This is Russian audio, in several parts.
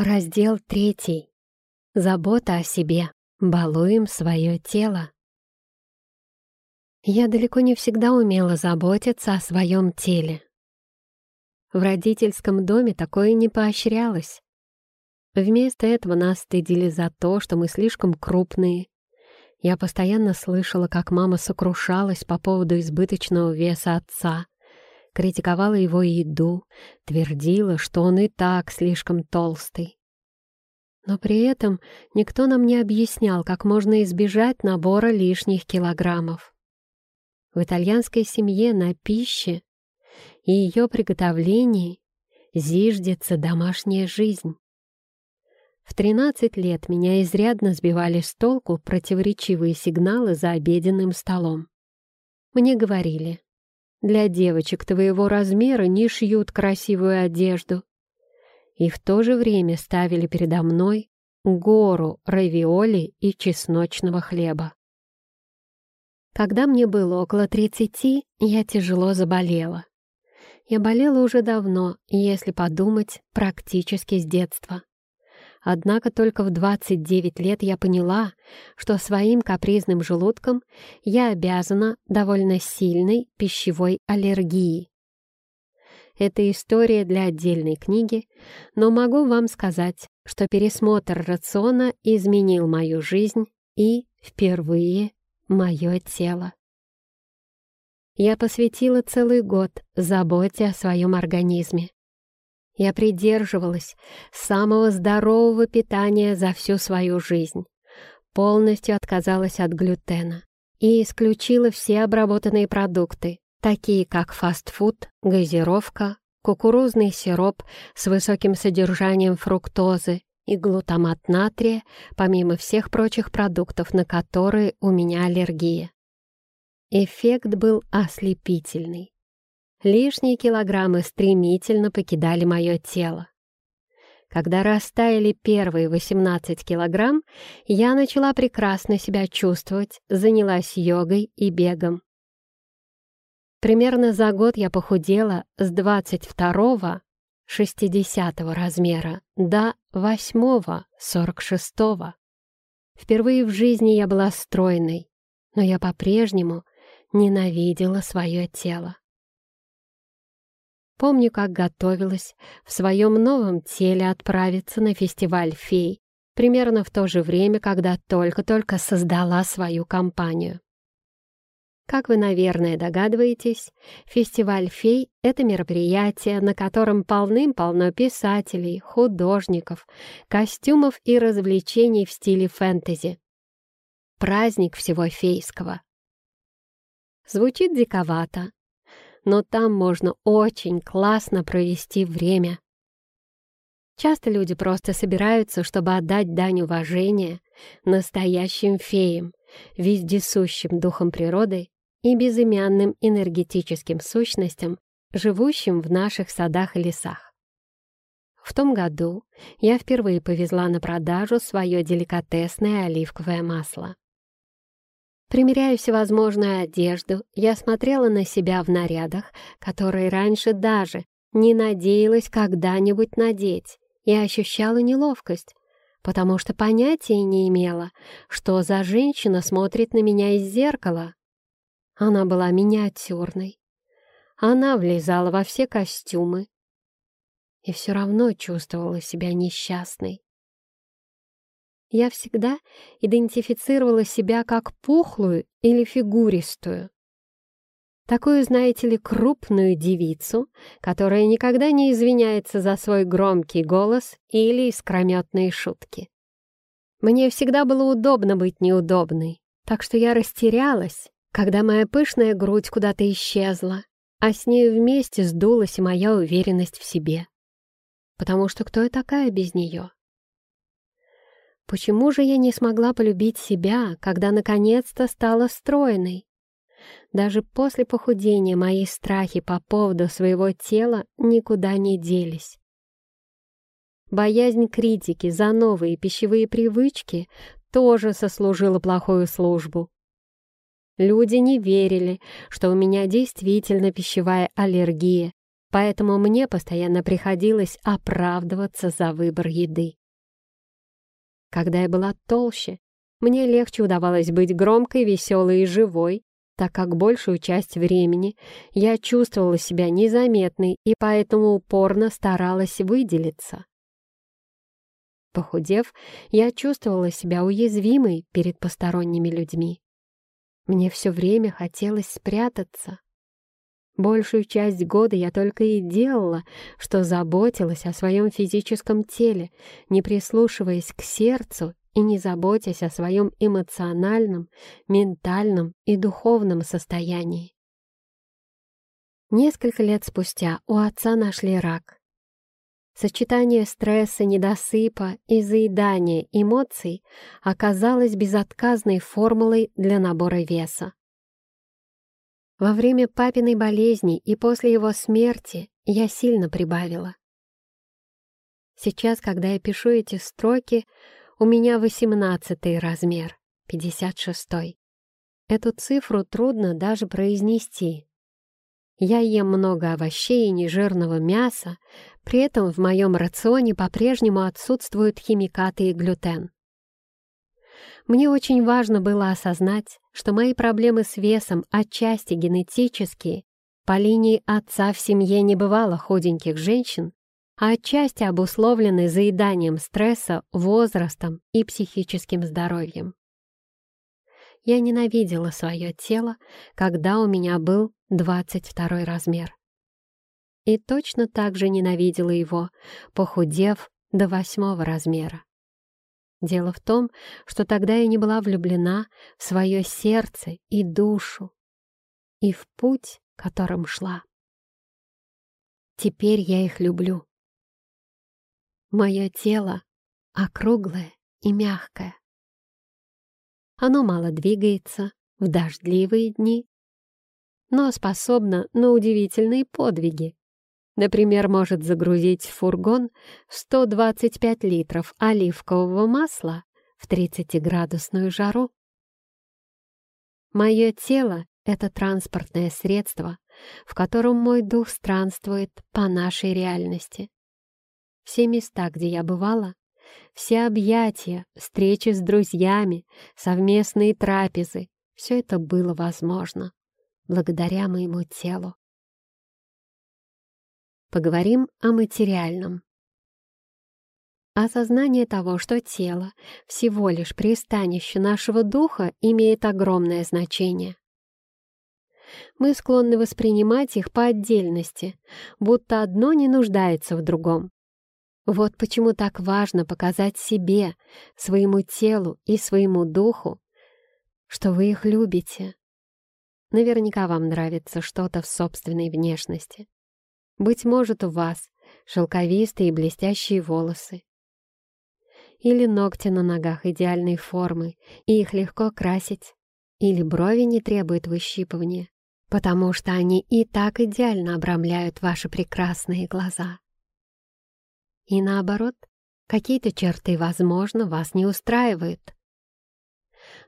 Раздел третий. Забота о себе. Балуем свое тело. Я далеко не всегда умела заботиться о своем теле. В родительском доме такое не поощрялось. Вместо этого нас стыдили за то, что мы слишком крупные. Я постоянно слышала, как мама сокрушалась по поводу избыточного веса отца, критиковала его еду, твердила, что он и так слишком толстый. Но при этом никто нам не объяснял, как можно избежать набора лишних килограммов. В итальянской семье на пище и ее приготовлении зиждется домашняя жизнь. В 13 лет меня изрядно сбивали с толку противоречивые сигналы за обеденным столом. Мне говорили, для девочек твоего размера не шьют красивую одежду. И в то же время ставили передо мной гору равиоли и чесночного хлеба. Когда мне было около тридцати, я тяжело заболела. Я болела уже давно, если подумать, практически с детства. Однако только в 29 лет я поняла, что своим капризным желудком я обязана довольно сильной пищевой аллергии. Это история для отдельной книги, но могу вам сказать, что пересмотр рациона изменил мою жизнь и, впервые, мое тело. Я посвятила целый год заботе о своем организме. Я придерживалась самого здорового питания за всю свою жизнь, полностью отказалась от глютена и исключила все обработанные продукты, такие как фастфуд, газировка, кукурузный сироп с высоким содержанием фруктозы и глутамат натрия, помимо всех прочих продуктов, на которые у меня аллергия. Эффект был ослепительный. Лишние килограммы стремительно покидали мое тело. Когда растаяли первые 18 килограмм, я начала прекрасно себя чувствовать, занялась йогой и бегом. Примерно за год я похудела с 22 60 размера до 8 46 -го. Впервые в жизни я была стройной, но я по-прежнему ненавидела свое тело. Помню, как готовилась в своем новом теле отправиться на фестиваль фей, примерно в то же время, когда только-только создала свою компанию. Как вы, наверное, догадываетесь, фестиваль фей — это мероприятие, на котором полным-полно писателей, художников, костюмов и развлечений в стиле фэнтези. Праздник всего фейского. Звучит диковато, но там можно очень классно провести время. Часто люди просто собираются, чтобы отдать дань уважения настоящим феям, вездесущим духом природы и безымянным энергетическим сущностям, живущим в наших садах и лесах. В том году я впервые повезла на продажу свое деликатесное оливковое масло. Примеряя всевозможную одежду, я смотрела на себя в нарядах, которые раньше даже не надеялась когда-нибудь надеть, и ощущала неловкость, потому что понятия не имела, что за женщина смотрит на меня из зеркала. Она была миниатюрной. Она влезала во все костюмы и все равно чувствовала себя несчастной. Я всегда идентифицировала себя как пухлую или фигуристую. Такую, знаете ли, крупную девицу, которая никогда не извиняется за свой громкий голос или искрометные шутки. Мне всегда было удобно быть неудобной, так что я растерялась, когда моя пышная грудь куда-то исчезла, а с ней вместе сдулась и моя уверенность в себе. Потому что кто я такая без нее? Почему же я не смогла полюбить себя, когда наконец-то стала стройной? Даже после похудения мои страхи по поводу своего тела никуда не делись. Боязнь критики за новые пищевые привычки тоже сослужила плохую службу. Люди не верили, что у меня действительно пищевая аллергия, поэтому мне постоянно приходилось оправдываться за выбор еды. Когда я была толще, мне легче удавалось быть громкой, веселой и живой, так как большую часть времени я чувствовала себя незаметной и поэтому упорно старалась выделиться. Похудев, я чувствовала себя уязвимой перед посторонними людьми. Мне все время хотелось спрятаться. Большую часть года я только и делала, что заботилась о своем физическом теле, не прислушиваясь к сердцу и не заботясь о своем эмоциональном, ментальном и духовном состоянии. Несколько лет спустя у отца нашли рак. Сочетание стресса, недосыпа и заедания эмоций оказалось безотказной формулой для набора веса. Во время папиной болезни и после его смерти я сильно прибавила. Сейчас, когда я пишу эти строки, у меня восемнадцатый размер, пятьдесят шестой. Эту цифру трудно даже произнести. Я ем много овощей и нежирного мяса, при этом в моем рационе по-прежнему отсутствуют химикаты и глютен. Мне очень важно было осознать, что мои проблемы с весом отчасти генетические. По линии отца в семье не бывало худеньких женщин, а отчасти обусловлены заеданием стресса, возрастом и психическим здоровьем. Я ненавидела свое тело, когда у меня был 22 размер. И точно так же ненавидела его, похудев до восьмого размера. Дело в том, что тогда я не была влюблена в свое сердце и душу, и в путь, которым шла. Теперь я их люблю. Мое тело округлое и мягкое. Оно мало двигается в дождливые дни, но способно на удивительные подвиги. Например, может загрузить в фургон 125 литров оливкового масла в 30-градусную жару. Мое тело — это транспортное средство, в котором мой дух странствует по нашей реальности. Все места, где я бывала, все объятия, встречи с друзьями, совместные трапезы — все это было возможно благодаря моему телу. Поговорим о материальном. Осознание того, что тело — всего лишь пристанище нашего духа, имеет огромное значение. Мы склонны воспринимать их по отдельности, будто одно не нуждается в другом. Вот почему так важно показать себе, своему телу и своему духу, что вы их любите. Наверняка вам нравится что-то в собственной внешности. Быть может, у вас шелковистые и блестящие волосы. Или ногти на ногах идеальной формы, и их легко красить. Или брови не требуют выщипывания, потому что они и так идеально обрамляют ваши прекрасные глаза. И наоборот, какие-то черты, возможно, вас не устраивают.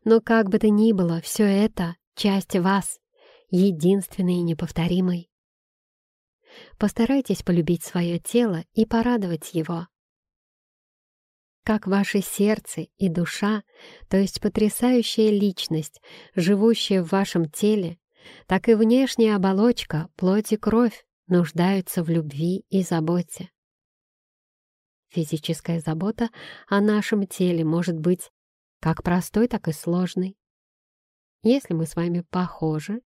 Но как бы то ни было, все это — часть вас, единственной и неповторимой. Постарайтесь полюбить свое тело и порадовать его. Как ваше сердце и душа, то есть потрясающая личность, живущая в вашем теле, так и внешняя оболочка, плоть и кровь нуждаются в любви и заботе. Физическая забота о нашем теле может быть как простой, так и сложной. Если мы с вами похожи,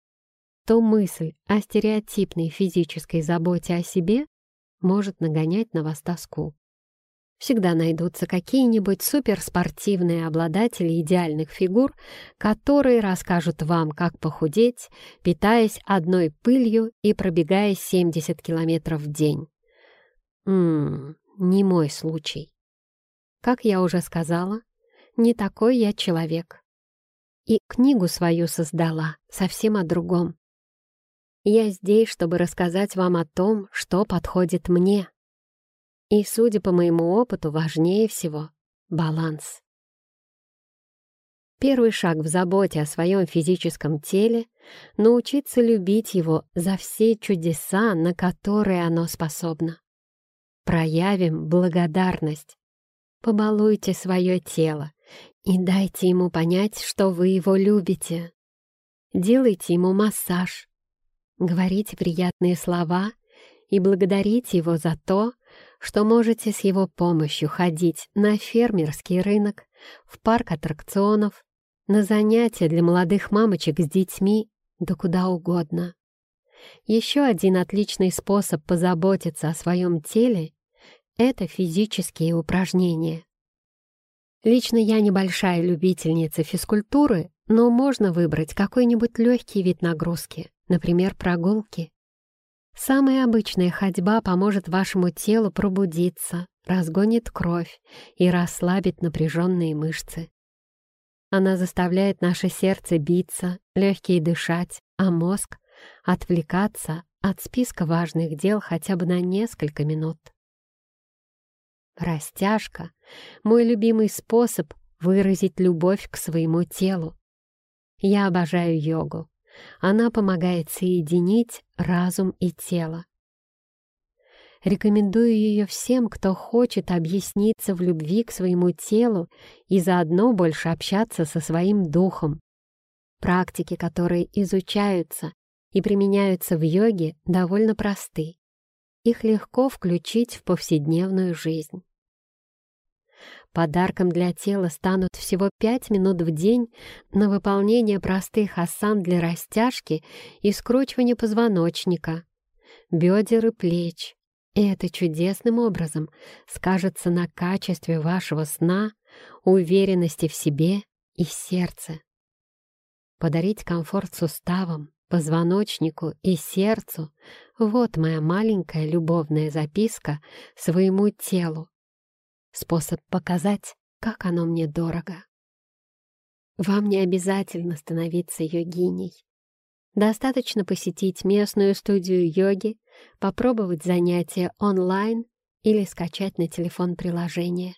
то мысль о стереотипной физической заботе о себе может нагонять на вас тоску. Всегда найдутся какие-нибудь суперспортивные обладатели идеальных фигур, которые расскажут вам, как похудеть, питаясь одной пылью и пробегая 70 километров в день. Ммм, не мой случай. Как я уже сказала, не такой я человек. И книгу свою создала совсем о другом. Я здесь, чтобы рассказать вам о том, что подходит мне. И, судя по моему опыту, важнее всего — баланс. Первый шаг в заботе о своем физическом теле — научиться любить его за все чудеса, на которые оно способно. Проявим благодарность. Побалуйте свое тело и дайте ему понять, что вы его любите. Делайте ему массаж. Говорите приятные слова и благодарите его за то, что можете с его помощью ходить на фермерский рынок, в парк аттракционов, на занятия для молодых мамочек с детьми, да куда угодно. Еще один отличный способ позаботиться о своем теле — это физические упражнения. Лично я небольшая любительница физкультуры, но можно выбрать какой-нибудь легкий вид нагрузки, например, прогулки. Самая обычная ходьба поможет вашему телу пробудиться, разгонит кровь и расслабит напряженные мышцы. Она заставляет наше сердце биться, легкие дышать, а мозг отвлекаться от списка важных дел хотя бы на несколько минут. Растяжка — мой любимый способ выразить любовь к своему телу. Я обожаю йогу. Она помогает соединить разум и тело. Рекомендую ее всем, кто хочет объясниться в любви к своему телу и заодно больше общаться со своим духом. Практики, которые изучаются и применяются в йоге, довольно просты. Их легко включить в повседневную жизнь. Подарком для тела станут всего 5 минут в день на выполнение простых асан для растяжки и скручивания позвоночника, бедер и плеч, и это чудесным образом скажется на качестве вашего сна, уверенности в себе и сердце. Подарить комфорт суставам, позвоночнику и сердцу — вот моя маленькая любовная записка своему телу. Способ показать, как оно мне дорого. Вам не обязательно становиться йогиней. Достаточно посетить местную студию йоги, попробовать занятия онлайн или скачать на телефон приложение.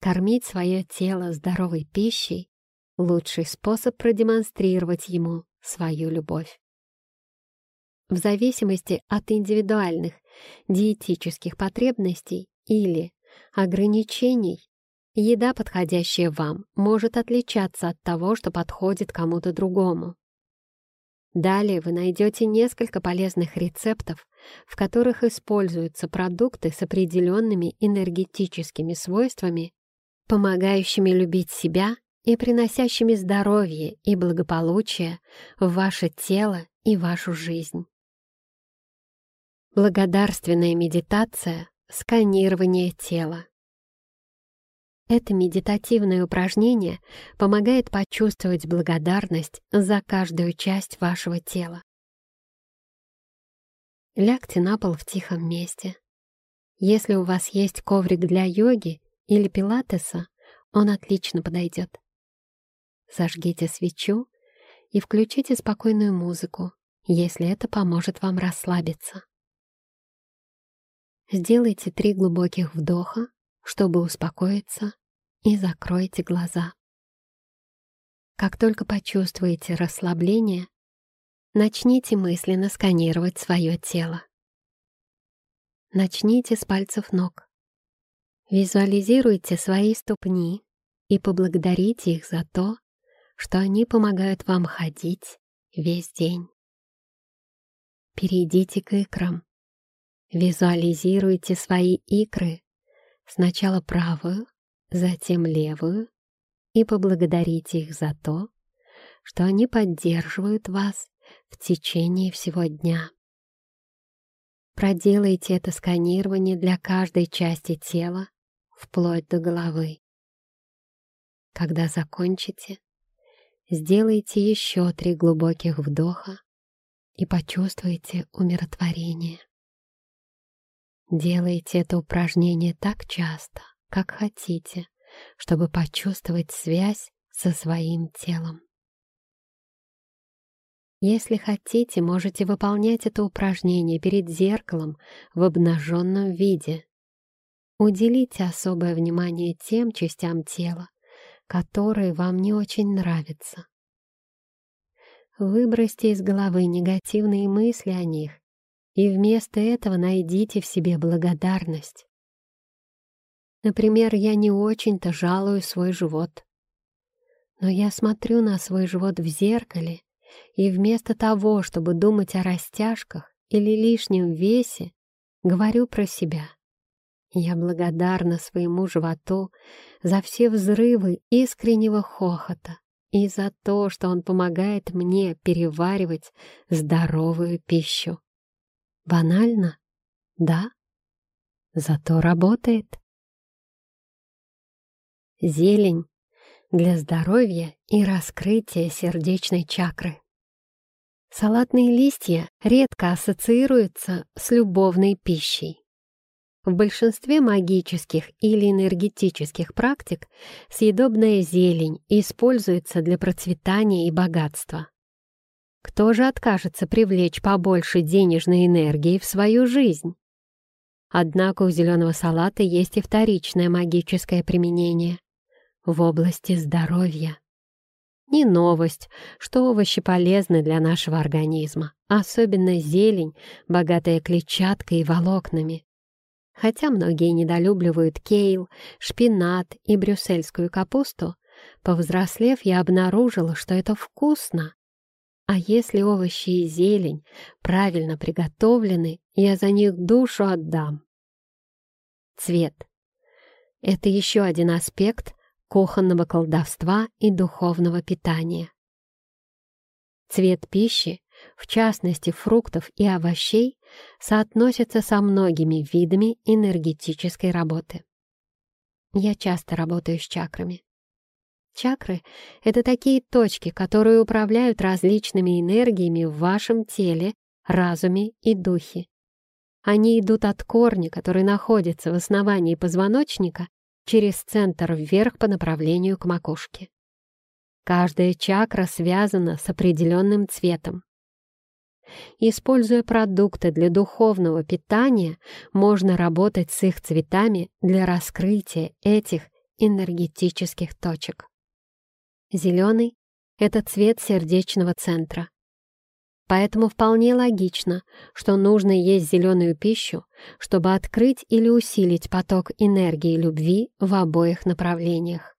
Кормить свое тело здоровой пищей — лучший способ продемонстрировать ему свою любовь. В зависимости от индивидуальных диетических потребностей или ограничений, еда, подходящая вам, может отличаться от того, что подходит кому-то другому. Далее вы найдете несколько полезных рецептов, в которых используются продукты с определенными энергетическими свойствами, помогающими любить себя и приносящими здоровье и благополучие в ваше тело и вашу жизнь. Благодарственная медитация — сканирование тела. Это медитативное упражнение помогает почувствовать благодарность за каждую часть вашего тела. Лягте на пол в тихом месте. Если у вас есть коврик для йоги или пилатеса, он отлично подойдет. Зажгите свечу и включите спокойную музыку, если это поможет вам расслабиться. Сделайте три глубоких вдоха чтобы успокоиться, и закройте глаза. Как только почувствуете расслабление, начните мысленно сканировать свое тело. Начните с пальцев ног. Визуализируйте свои ступни и поблагодарите их за то, что они помогают вам ходить весь день. Перейдите к икрам. Визуализируйте свои икры Сначала правую, затем левую, и поблагодарите их за то, что они поддерживают вас в течение всего дня. Проделайте это сканирование для каждой части тела, вплоть до головы. Когда закончите, сделайте еще три глубоких вдоха и почувствуйте умиротворение. Делайте это упражнение так часто, как хотите, чтобы почувствовать связь со своим телом. Если хотите, можете выполнять это упражнение перед зеркалом в обнаженном виде. Уделите особое внимание тем частям тела, которые вам не очень нравятся. Выбросьте из головы негативные мысли о них и вместо этого найдите в себе благодарность. Например, я не очень-то жалую свой живот. Но я смотрю на свой живот в зеркале, и вместо того, чтобы думать о растяжках или лишнем весе, говорю про себя. Я благодарна своему животу за все взрывы искреннего хохота и за то, что он помогает мне переваривать здоровую пищу. Банально? Да. Зато работает. Зелень для здоровья и раскрытия сердечной чакры. Салатные листья редко ассоциируются с любовной пищей. В большинстве магических или энергетических практик съедобная зелень используется для процветания и богатства. Кто же откажется привлечь побольше денежной энергии в свою жизнь? Однако у зеленого салата есть и вторичное магическое применение в области здоровья. Не новость, что овощи полезны для нашего организма, особенно зелень, богатая клетчаткой и волокнами. Хотя многие недолюбливают кейл, шпинат и брюссельскую капусту, повзрослев, я обнаружила, что это вкусно. А если овощи и зелень правильно приготовлены, я за них душу отдам. Цвет. Это еще один аспект кухонного колдовства и духовного питания. Цвет пищи, в частности фруктов и овощей, соотносится со многими видами энергетической работы. Я часто работаю с чакрами. Чакры — это такие точки, которые управляют различными энергиями в вашем теле, разуме и духе. Они идут от корня, который находится в основании позвоночника, через центр вверх по направлению к макушке. Каждая чакра связана с определенным цветом. Используя продукты для духовного питания, можно работать с их цветами для раскрытия этих энергетических точек. Зеленый — это цвет сердечного центра. Поэтому вполне логично, что нужно есть зеленую пищу, чтобы открыть или усилить поток энергии любви в обоих направлениях.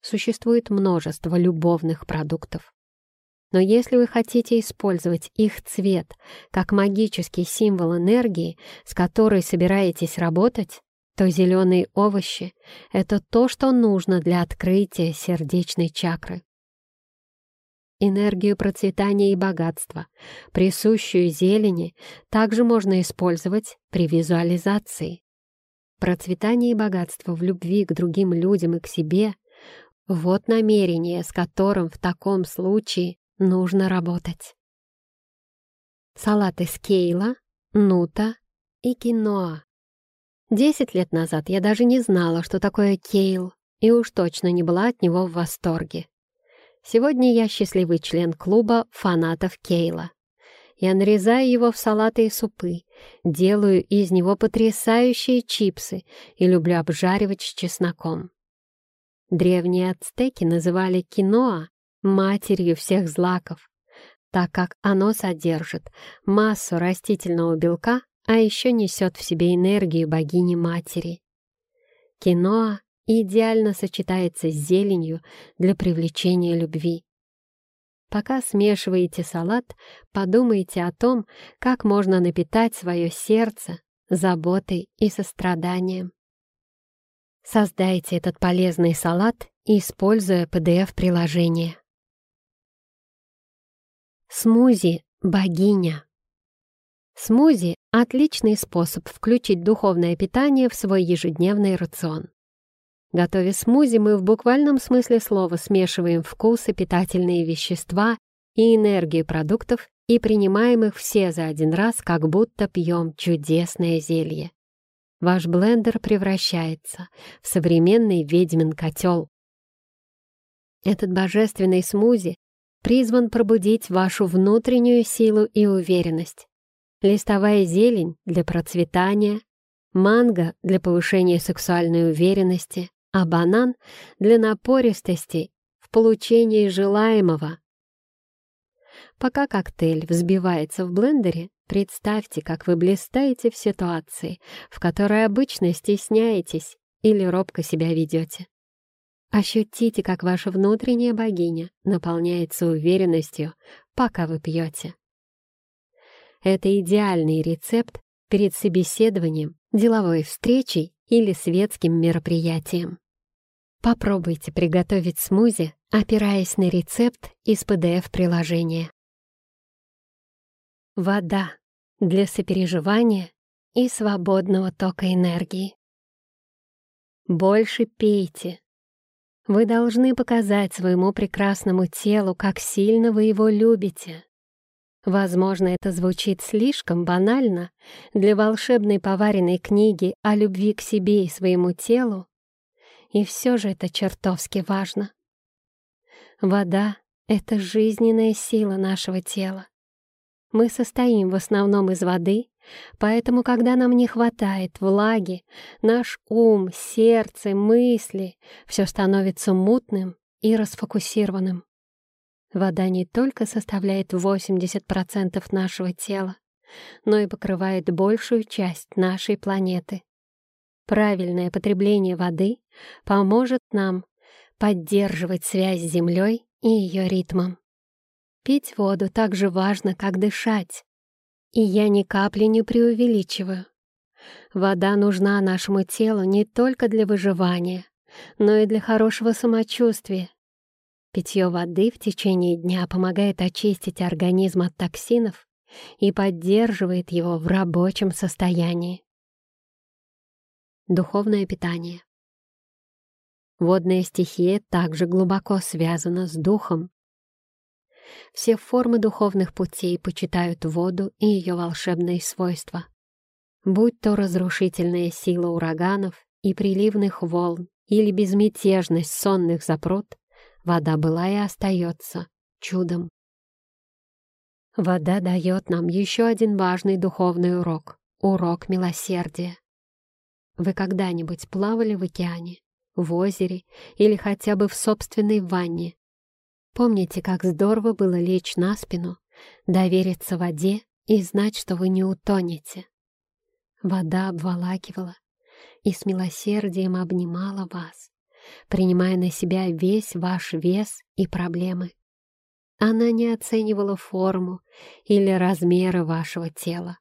Существует множество любовных продуктов. Но если вы хотите использовать их цвет как магический символ энергии, с которой собираетесь работать, то зеленые овощи — это то, что нужно для открытия сердечной чакры энергию процветания и богатства, присущую зелени, также можно использовать при визуализации. Процветание и богатство в любви к другим людям и к себе — вот намерение, с которым в таком случае нужно работать. Салат из кейла, нута и киноа. Десять лет назад я даже не знала, что такое кейл, и уж точно не была от него в восторге. Сегодня я счастливый член клуба фанатов Кейла. Я нарезаю его в салаты и супы, делаю из него потрясающие чипсы и люблю обжаривать с чесноком. Древние ацтеки называли киноа матерью всех злаков, так как оно содержит массу растительного белка, а еще несет в себе энергию богини-матери. Киноа идеально сочетается с зеленью для привлечения любви. Пока смешиваете салат, подумайте о том, как можно напитать свое сердце заботой и состраданием. Создайте этот полезный салат, используя PDF-приложение. Смузи «Богиня» Смузи – отличный способ включить духовное питание в свой ежедневный рацион. Готовя смузи, мы в буквальном смысле слова смешиваем вкусы, питательные вещества и энергию продуктов и принимаем их все за один раз, как будто пьем чудесное зелье. Ваш блендер превращается в современный ведьмин котел. Этот божественный смузи призван пробудить вашу внутреннюю силу и уверенность. Листовая зелень для процветания, манго для повышения сексуальной уверенности, а банан — для напористости в получении желаемого. Пока коктейль взбивается в блендере, представьте, как вы блистаете в ситуации, в которой обычно стесняетесь или робко себя ведете. Ощутите, как ваша внутренняя богиня наполняется уверенностью, пока вы пьете. Это идеальный рецепт перед собеседованием, деловой встречей или светским мероприятием. Попробуйте приготовить смузи, опираясь на рецепт из PDF-приложения. Вода для сопереживания и свободного тока энергии. Больше пейте. Вы должны показать своему прекрасному телу, как сильно вы его любите. Возможно, это звучит слишком банально для волшебной поваренной книги о любви к себе и своему телу, и все же это чертовски важно. Вода — это жизненная сила нашего тела. Мы состоим в основном из воды, поэтому, когда нам не хватает влаги, наш ум, сердце, мысли — все становится мутным и расфокусированным. Вода не только составляет 80% нашего тела, но и покрывает большую часть нашей планеты. Правильное потребление воды поможет нам поддерживать связь с Землей и ее ритмом. Пить воду так же важно, как дышать. И я ни капли не преувеличиваю. Вода нужна нашему телу не только для выживания, но и для хорошего самочувствия. Питье воды в течение дня помогает очистить организм от токсинов и поддерживает его в рабочем состоянии. Духовное питание Водная стихия также глубоко связана с духом все формы духовных путей почитают воду и ее волшебные свойства. Будь то разрушительная сила ураганов и приливных волн или безмятежность сонных запрут, вода была и остается чудом. Вода дает нам еще один важный духовный урок — урок милосердия. Вы когда-нибудь плавали в океане, в озере или хотя бы в собственной ванне Помните, как здорово было лечь на спину, довериться воде и знать, что вы не утонете. Вода обволакивала и с милосердием обнимала вас, принимая на себя весь ваш вес и проблемы. Она не оценивала форму или размеры вашего тела.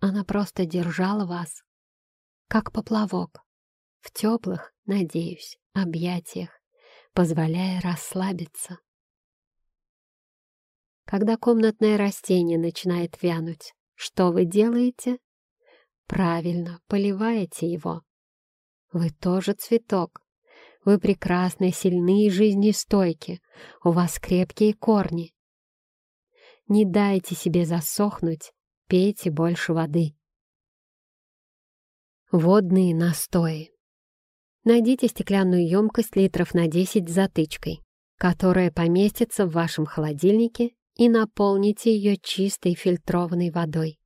Она просто держала вас, как поплавок, в теплых, надеюсь, объятиях, позволяя расслабиться когда комнатное растение начинает вянуть. Что вы делаете? Правильно, поливаете его. Вы тоже цветок. Вы прекрасны, сильны и жизнестойки. У вас крепкие корни. Не дайте себе засохнуть, пейте больше воды. Водные настои. Найдите стеклянную емкость литров на 10 с затычкой, которая поместится в вашем холодильнике и наполните ее чистой фильтрованной водой.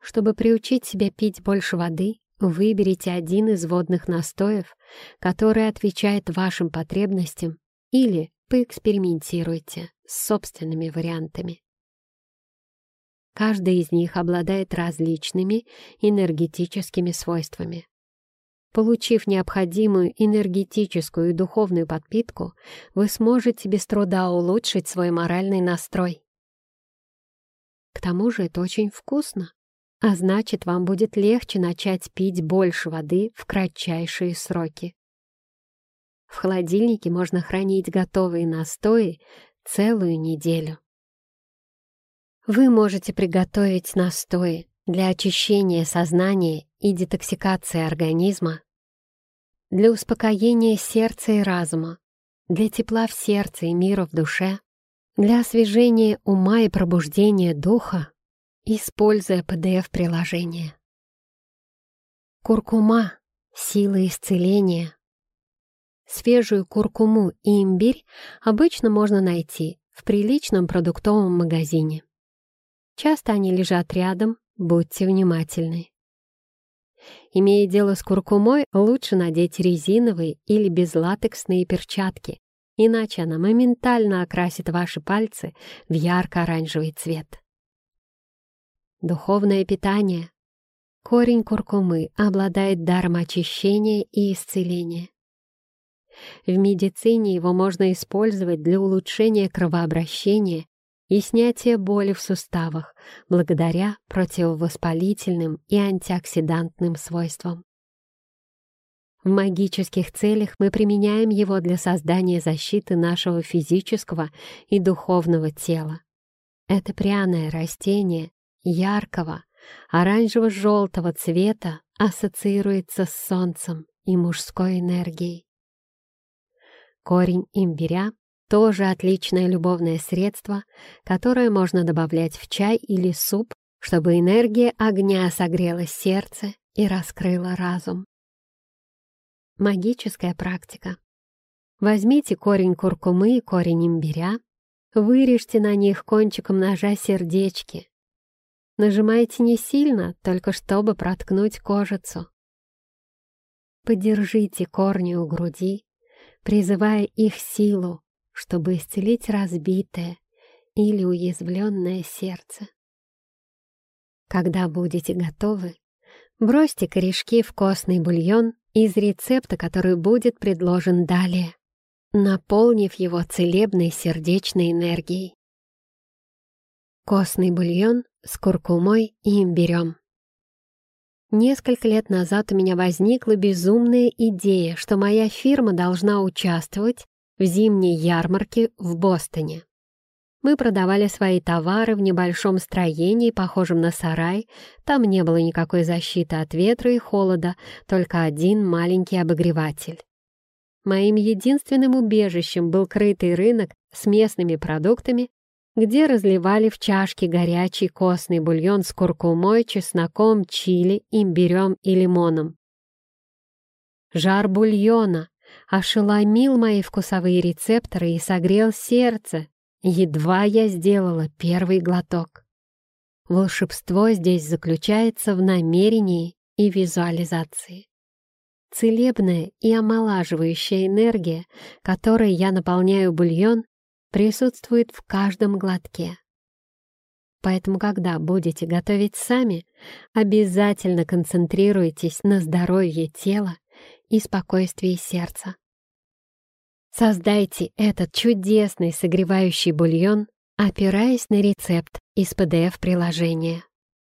Чтобы приучить себя пить больше воды, выберите один из водных настоев, который отвечает вашим потребностям, или поэкспериментируйте с собственными вариантами. Каждый из них обладает различными энергетическими свойствами. Получив необходимую энергетическую и духовную подпитку, вы сможете без труда улучшить свой моральный настрой. К тому же это очень вкусно, а значит, вам будет легче начать пить больше воды в кратчайшие сроки. В холодильнике можно хранить готовые настои целую неделю. Вы можете приготовить настои для очищения сознания и детоксикации организма для успокоения сердца и разума, для тепла в сердце и мира в душе, для освежения ума и пробуждения духа, используя PDF-приложение. Куркума — сила исцеления. Свежую куркуму и имбирь обычно можно найти в приличном продуктовом магазине. Часто они лежат рядом, будьте внимательны. Имея дело с куркумой, лучше надеть резиновые или безлатексные перчатки, иначе она моментально окрасит ваши пальцы в ярко-оранжевый цвет. Духовное питание. Корень куркумы обладает даром очищения и исцеления. В медицине его можно использовать для улучшения кровообращения и снятия боли в суставах благодаря противовоспалительным и антиоксидантным свойствам. В магических целях мы применяем его для создания защиты нашего физического и духовного тела. Это пряное растение яркого, оранжево-желтого цвета ассоциируется с солнцем и мужской энергией. Корень имбиря тоже отличное любовное средство, которое можно добавлять в чай или суп, чтобы энергия огня согрела сердце и раскрыла разум. Магическая практика. Возьмите корень куркумы и корень имбиря, вырежьте на них кончиком ножа сердечки. Нажимайте не сильно, только чтобы проткнуть кожицу. Подержите корни у груди, призывая их силу, чтобы исцелить разбитое или уязвленное сердце. Когда будете готовы, бросьте корешки в костный бульон из рецепта, который будет предложен далее, наполнив его целебной сердечной энергией. Костный бульон с куркумой и имбирем. Несколько лет назад у меня возникла безумная идея, что моя фирма должна участвовать в зимней ярмарке в Бостоне. Мы продавали свои товары в небольшом строении, похожем на сарай. Там не было никакой защиты от ветра и холода, только один маленький обогреватель. Моим единственным убежищем был крытый рынок с местными продуктами где разливали в чашки горячий костный бульон с куркумой, чесноком, чили, имбирем и лимоном. Жар бульона ошеломил мои вкусовые рецепторы и согрел сердце. Едва я сделала первый глоток. Волшебство здесь заключается в намерении и визуализации. Целебная и омолаживающая энергия, которой я наполняю бульон, присутствует в каждом глотке. Поэтому, когда будете готовить сами, обязательно концентрируйтесь на здоровье тела и спокойствии сердца. Создайте этот чудесный согревающий бульон, опираясь на рецепт из PDF-приложения.